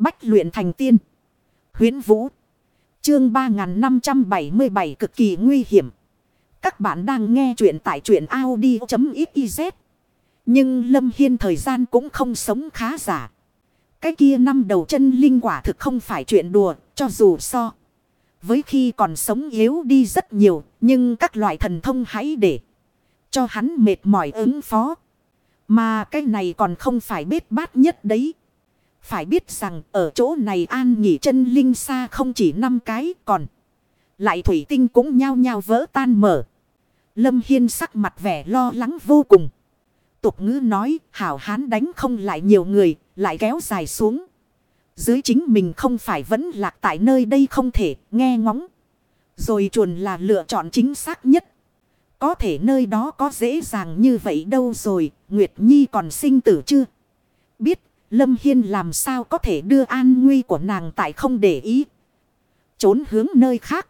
Bách luyện thành tiên. Huyến Vũ. Chương 3577 cực kỳ nguy hiểm. Các bạn đang nghe truyện tại truyện Audi.xyz. Nhưng Lâm Hiên thời gian cũng không sống khá giả. Cái kia năm đầu chân linh quả thực không phải chuyện đùa, cho dù so. Với khi còn sống yếu đi rất nhiều, nhưng các loại thần thông hãy để cho hắn mệt mỏi ứng phó. Mà cái này còn không phải bết bát nhất đấy. Phải biết rằng ở chỗ này an nghỉ chân linh xa không chỉ năm cái còn. Lại thủy tinh cũng nhao nhao vỡ tan mở. Lâm Hiên sắc mặt vẻ lo lắng vô cùng. Tục ngữ nói hảo hán đánh không lại nhiều người lại kéo dài xuống. Dưới chính mình không phải vẫn lạc tại nơi đây không thể nghe ngóng. Rồi chuồn là lựa chọn chính xác nhất. Có thể nơi đó có dễ dàng như vậy đâu rồi, Nguyệt Nhi còn sinh tử chưa? Biết, Lâm Hiên làm sao có thể đưa an nguy của nàng tại không để ý. Trốn hướng nơi khác.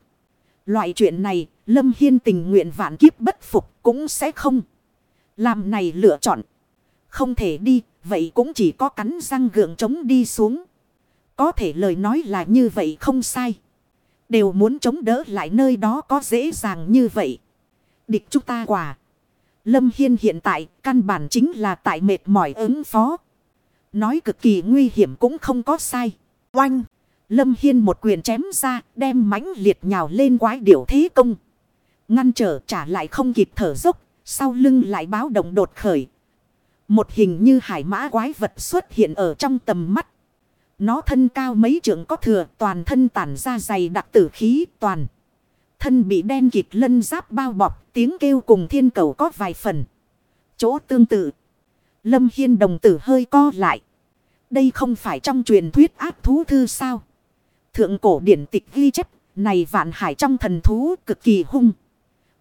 Loại chuyện này, Lâm Hiên tình nguyện vạn kiếp bất phục cũng sẽ không. Làm này lựa chọn. Không thể đi, vậy cũng chỉ có cắn răng gượng chống đi xuống. Có thể lời nói là như vậy không sai. Đều muốn chống đỡ lại nơi đó có dễ dàng như vậy. Địch chúng ta quả. Lâm Hiên hiện tại căn bản chính là tại mệt mỏi ứng phó. Nói cực kỳ nguy hiểm cũng không có sai. Oanh! Lâm Hiên một quyền chém ra, đem mãnh liệt nhào lên quái điểu thế công. Ngăn trở trả lại không kịp thở dốc. Sau lưng lại báo động đột khởi. Một hình như hải mã quái vật xuất hiện ở trong tầm mắt. Nó thân cao mấy trượng có thừa, toàn thân tản ra dày đặc tử khí toàn. Thân bị đen kịt lân giáp bao bọc, tiếng kêu cùng thiên cầu có vài phần. Chỗ tương tự. Lâm Hiên đồng tử hơi co lại. Đây không phải trong truyền thuyết áp thú thư sao. Thượng cổ điển tịch ghi chép. Này vạn hải trong thần thú cực kỳ hung.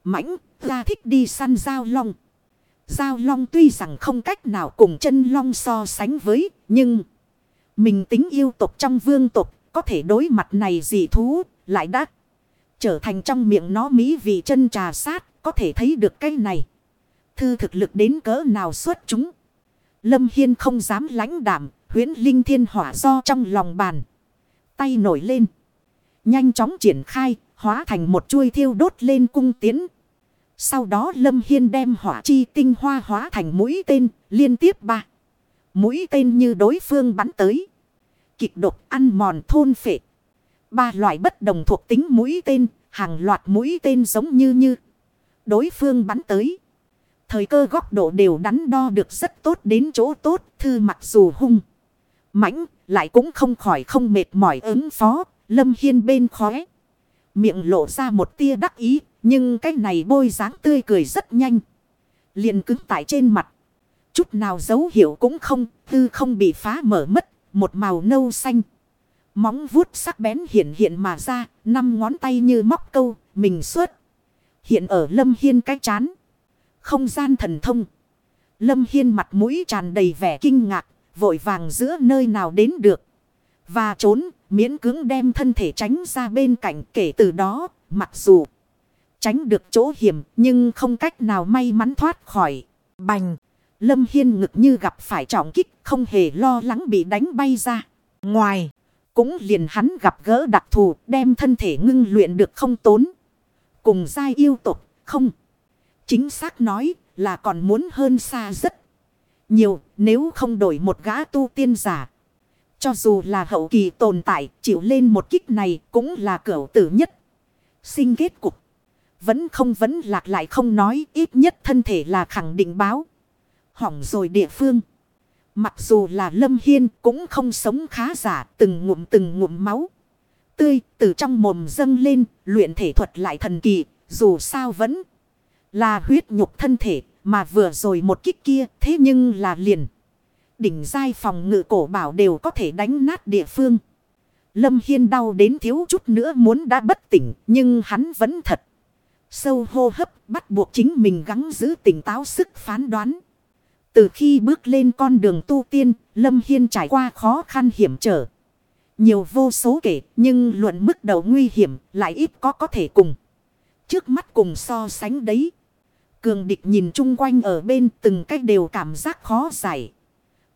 mãnh ra thích đi săn giao long. Giao long tuy rằng không cách nào cùng chân long so sánh với. Nhưng... Mình tính yêu tục trong vương tục, có thể đối mặt này dị thú, lại đã trở thành trong miệng nó mỹ vị chân trà sát, có thể thấy được cái này. Thư thực lực đến cỡ nào xuất chúng. Lâm Hiên không dám lãnh đảm, Huyễn linh thiên hỏa do trong lòng bàn. Tay nổi lên. Nhanh chóng triển khai, hóa thành một chuôi thiêu đốt lên cung tiến. Sau đó Lâm Hiên đem hỏa chi tinh hoa hóa thành mũi tên, liên tiếp ba. Mũi tên như đối phương bắn tới. Kịch độc ăn mòn thôn phệ. Ba loại bất đồng thuộc tính mũi tên, hàng loạt mũi tên giống như như. Đối phương bắn tới. Thời cơ góc độ đều đắn đo được rất tốt đến chỗ tốt, thư mặc dù hung. mãnh lại cũng không khỏi không mệt mỏi ứng phó, lâm hiên bên khóe. Miệng lộ ra một tia đắc ý, nhưng cái này bôi dáng tươi cười rất nhanh. liền cứng tại trên mặt. Chút nào dấu hiệu cũng không, tư không bị phá mở mất, một màu nâu xanh. Móng vuốt sắc bén hiện hiện mà ra, năm ngón tay như móc câu, mình suốt. Hiện ở Lâm Hiên cái chán. Không gian thần thông. Lâm Hiên mặt mũi tràn đầy vẻ kinh ngạc, vội vàng giữa nơi nào đến được. Và trốn, miễn cưỡng đem thân thể tránh ra bên cạnh kể từ đó, mặc dù tránh được chỗ hiểm, nhưng không cách nào may mắn thoát khỏi. Bành! Lâm Hiên ngực như gặp phải trọng kích, không hề lo lắng bị đánh bay ra. Ngoài, cũng liền hắn gặp gỡ đặc thù, đem thân thể ngưng luyện được không tốn. Cùng giai yêu tục, không. Chính xác nói là còn muốn hơn xa rất nhiều, nếu không đổi một gã tu tiên giả. Cho dù là hậu kỳ tồn tại, chịu lên một kích này cũng là cửu tử nhất. Sinh kết cục. Vẫn không vẫn lạc lại không nói, ít nhất thân thể là khẳng định báo hỏng rồi địa phương. Mặc dù là Lâm Hiên cũng không sống khá giả từng ngụm từng ngụm máu. Tươi từ trong mồm dâng lên luyện thể thuật lại thần kỳ dù sao vẫn là huyết nhục thân thể mà vừa rồi một kích kia thế nhưng là liền. Đỉnh giai phòng ngự cổ bảo đều có thể đánh nát địa phương. Lâm Hiên đau đến thiếu chút nữa muốn đã bất tỉnh nhưng hắn vẫn thật. Sâu hô hấp bắt buộc chính mình gắng giữ tỉnh táo sức phán đoán. Từ khi bước lên con đường tu tiên, Lâm Hiên trải qua khó khăn hiểm trở. Nhiều vô số kể, nhưng luận mức đầu nguy hiểm lại ít có có thể cùng. Trước mắt cùng so sánh đấy. Cường địch nhìn chung quanh ở bên từng cách đều cảm giác khó giải.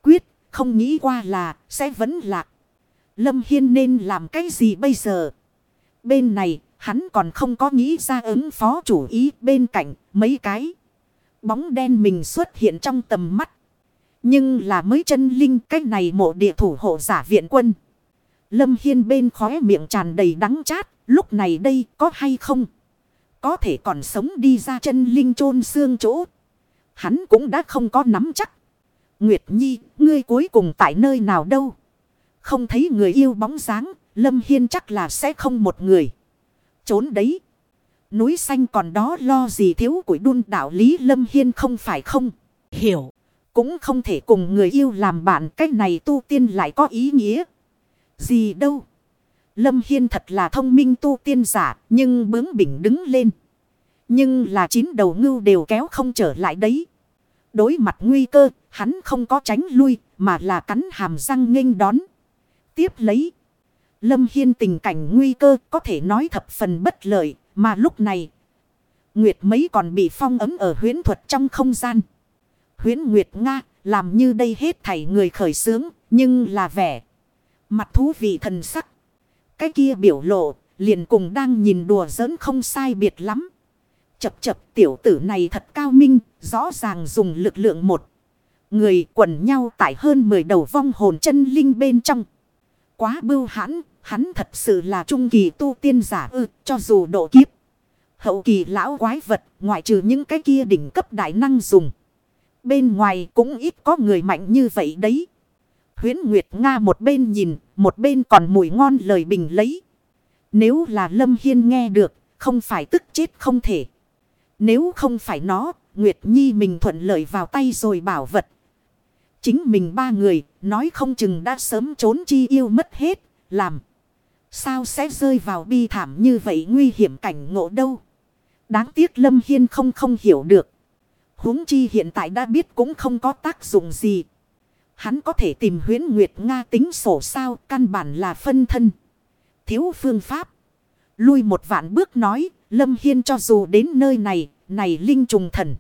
Quyết, không nghĩ qua là sẽ vẫn lạc. Lâm Hiên nên làm cái gì bây giờ? Bên này, hắn còn không có nghĩ ra ứng phó chủ ý bên cạnh mấy cái. Bóng đen mình xuất hiện trong tầm mắt. Nhưng là mới chân linh cách này mộ địa thủ hộ giả viện quân. Lâm Hiên bên khóe miệng tràn đầy đắng chát. Lúc này đây có hay không? Có thể còn sống đi ra chân linh chôn xương chỗ. Hắn cũng đã không có nắm chắc. Nguyệt Nhi, ngươi cuối cùng tại nơi nào đâu? Không thấy người yêu bóng dáng, Lâm Hiên chắc là sẽ không một người. Trốn đấy. Núi xanh còn đó lo gì thiếu củi đun đạo lý Lâm Hiên không phải không. Hiểu. Cũng không thể cùng người yêu làm bạn cách này tu tiên lại có ý nghĩa. Gì đâu. Lâm Hiên thật là thông minh tu tiên giả nhưng bướng bỉnh đứng lên. Nhưng là chín đầu ngưu đều kéo không trở lại đấy. Đối mặt nguy cơ, hắn không có tránh lui mà là cắn hàm răng nghênh đón. Tiếp lấy. Lâm Hiên tình cảnh nguy cơ có thể nói thập phần bất lợi mà lúc này. Nguyệt mấy còn bị phong ấm ở huyến thuật trong không gian. Huyến Nguyệt Nga làm như đây hết thảy người khởi sướng nhưng là vẻ. Mặt thú vị thần sắc. Cái kia biểu lộ liền cùng đang nhìn đùa giỡn không sai biệt lắm. Chập chập tiểu tử này thật cao minh, rõ ràng dùng lực lượng một. Người quần nhau tại hơn 10 đầu vong hồn chân linh bên trong. Quá bưu hãn, hắn thật sự là trung kỳ tu tiên giả ư, cho dù độ kiếp. Hậu kỳ lão quái vật, ngoại trừ những cái kia đỉnh cấp đại năng dùng. Bên ngoài cũng ít có người mạnh như vậy đấy. Huyến Nguyệt Nga một bên nhìn, một bên còn mùi ngon lời bình lấy. Nếu là Lâm Hiên nghe được, không phải tức chết không thể. Nếu không phải nó, Nguyệt Nhi mình thuận lợi vào tay rồi bảo vật. Chính mình ba người, nói không chừng đã sớm trốn chi yêu mất hết, làm. Sao sẽ rơi vào bi thảm như vậy nguy hiểm cảnh ngộ đâu. Đáng tiếc Lâm Hiên không không hiểu được. huống chi hiện tại đã biết cũng không có tác dụng gì. Hắn có thể tìm huyến Nguyệt Nga tính sổ sao căn bản là phân thân. Thiếu phương pháp. Lui một vạn bước nói, Lâm Hiên cho dù đến nơi này, này linh trùng thần.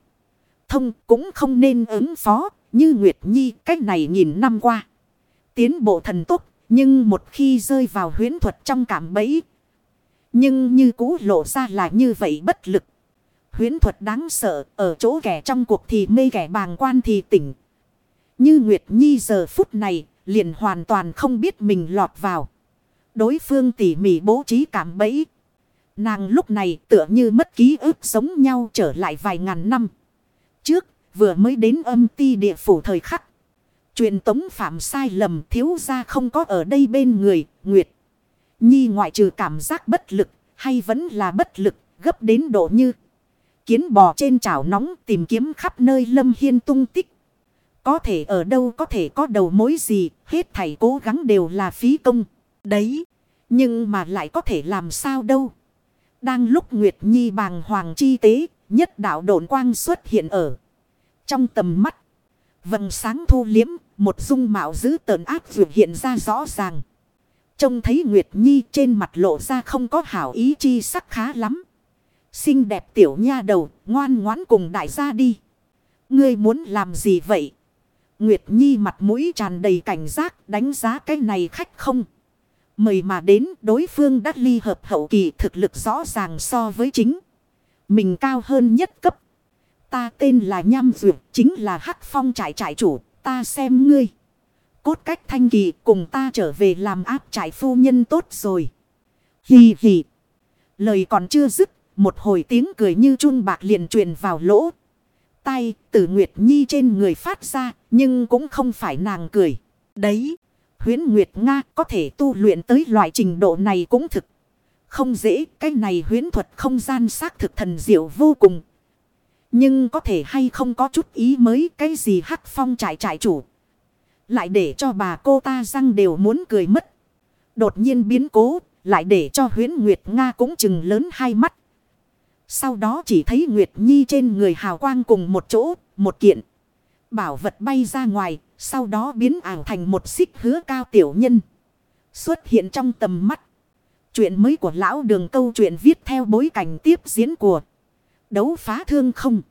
Thông cũng không nên ứng phó, như Nguyệt Nhi cách này nhìn năm qua. Tiến bộ thần tốc, nhưng một khi rơi vào huyến thuật trong cảm bẫy. Nhưng như cũ lộ ra là như vậy bất lực. Huyến thuật đáng sợ, ở chỗ kẻ trong cuộc thì mê kẻ bàng quan thì tỉnh. Như Nguyệt Nhi giờ phút này, liền hoàn toàn không biết mình lọt vào. Đối phương tỉ mỉ bố trí cảm bẫy. Nàng lúc này tựa như mất ký ức sống nhau trở lại vài ngàn năm. Trước, vừa mới đến âm ti địa phủ thời khắc. Truyền tống phạm sai lầm thiếu ra không có ở đây bên người, Nguyệt. Nhi ngoại trừ cảm giác bất lực, hay vẫn là bất lực, gấp đến độ như. Kiến bò trên chảo nóng tìm kiếm khắp nơi lâm hiên tung tích. Có thể ở đâu có thể có đầu mối gì, hết thảy cố gắng đều là phí công. Đấy, nhưng mà lại có thể làm sao đâu. Đang lúc Nguyệt Nhi bàng hoàng chi tế, nhất đạo độn quang xuất hiện ở trong tầm mắt. Vầng sáng thu liếm, một dung mạo giữ tợn ác vượt hiện ra rõ ràng. Trông thấy Nguyệt Nhi trên mặt lộ ra không có hảo ý chi sắc khá lắm. Xinh đẹp tiểu nha đầu, ngoan ngoãn cùng đại gia đi. Ngươi muốn làm gì vậy? Nguyệt Nhi mặt mũi tràn đầy cảnh giác đánh giá cái này khách không. Mời mà đến đối phương đắc ly hợp hậu kỳ thực lực rõ ràng so với chính. Mình cao hơn nhất cấp. Ta tên là Nham Duyệt, chính là Hắc Phong trại trại chủ, ta xem ngươi. Cốt cách thanh kỳ cùng ta trở về làm áp trại phu nhân tốt rồi. Hì hì. Lời còn chưa dứt, một hồi tiếng cười như chun bạc liền truyền vào lỗ. Tay tử Nguyệt Nhi trên người phát ra, nhưng cũng không phải nàng cười. Đấy, huyến Nguyệt Nga có thể tu luyện tới loại trình độ này cũng thực. Không dễ, cái này huyến thuật không gian xác thực thần diệu vô cùng. Nhưng có thể hay không có chút ý mới cái gì hắc phong trải trải chủ. Lại để cho bà cô ta răng đều muốn cười mất. Đột nhiên biến cố, lại để cho huyến Nguyệt Nga cũng chừng lớn hai mắt. Sau đó chỉ thấy Nguyệt Nhi trên người hào quang cùng một chỗ, một kiện. Bảo vật bay ra ngoài, sau đó biến ảo thành một xích hứa cao tiểu nhân. Xuất hiện trong tầm mắt. Chuyện mới của lão đường câu chuyện viết theo bối cảnh tiếp diễn của đấu phá thương không.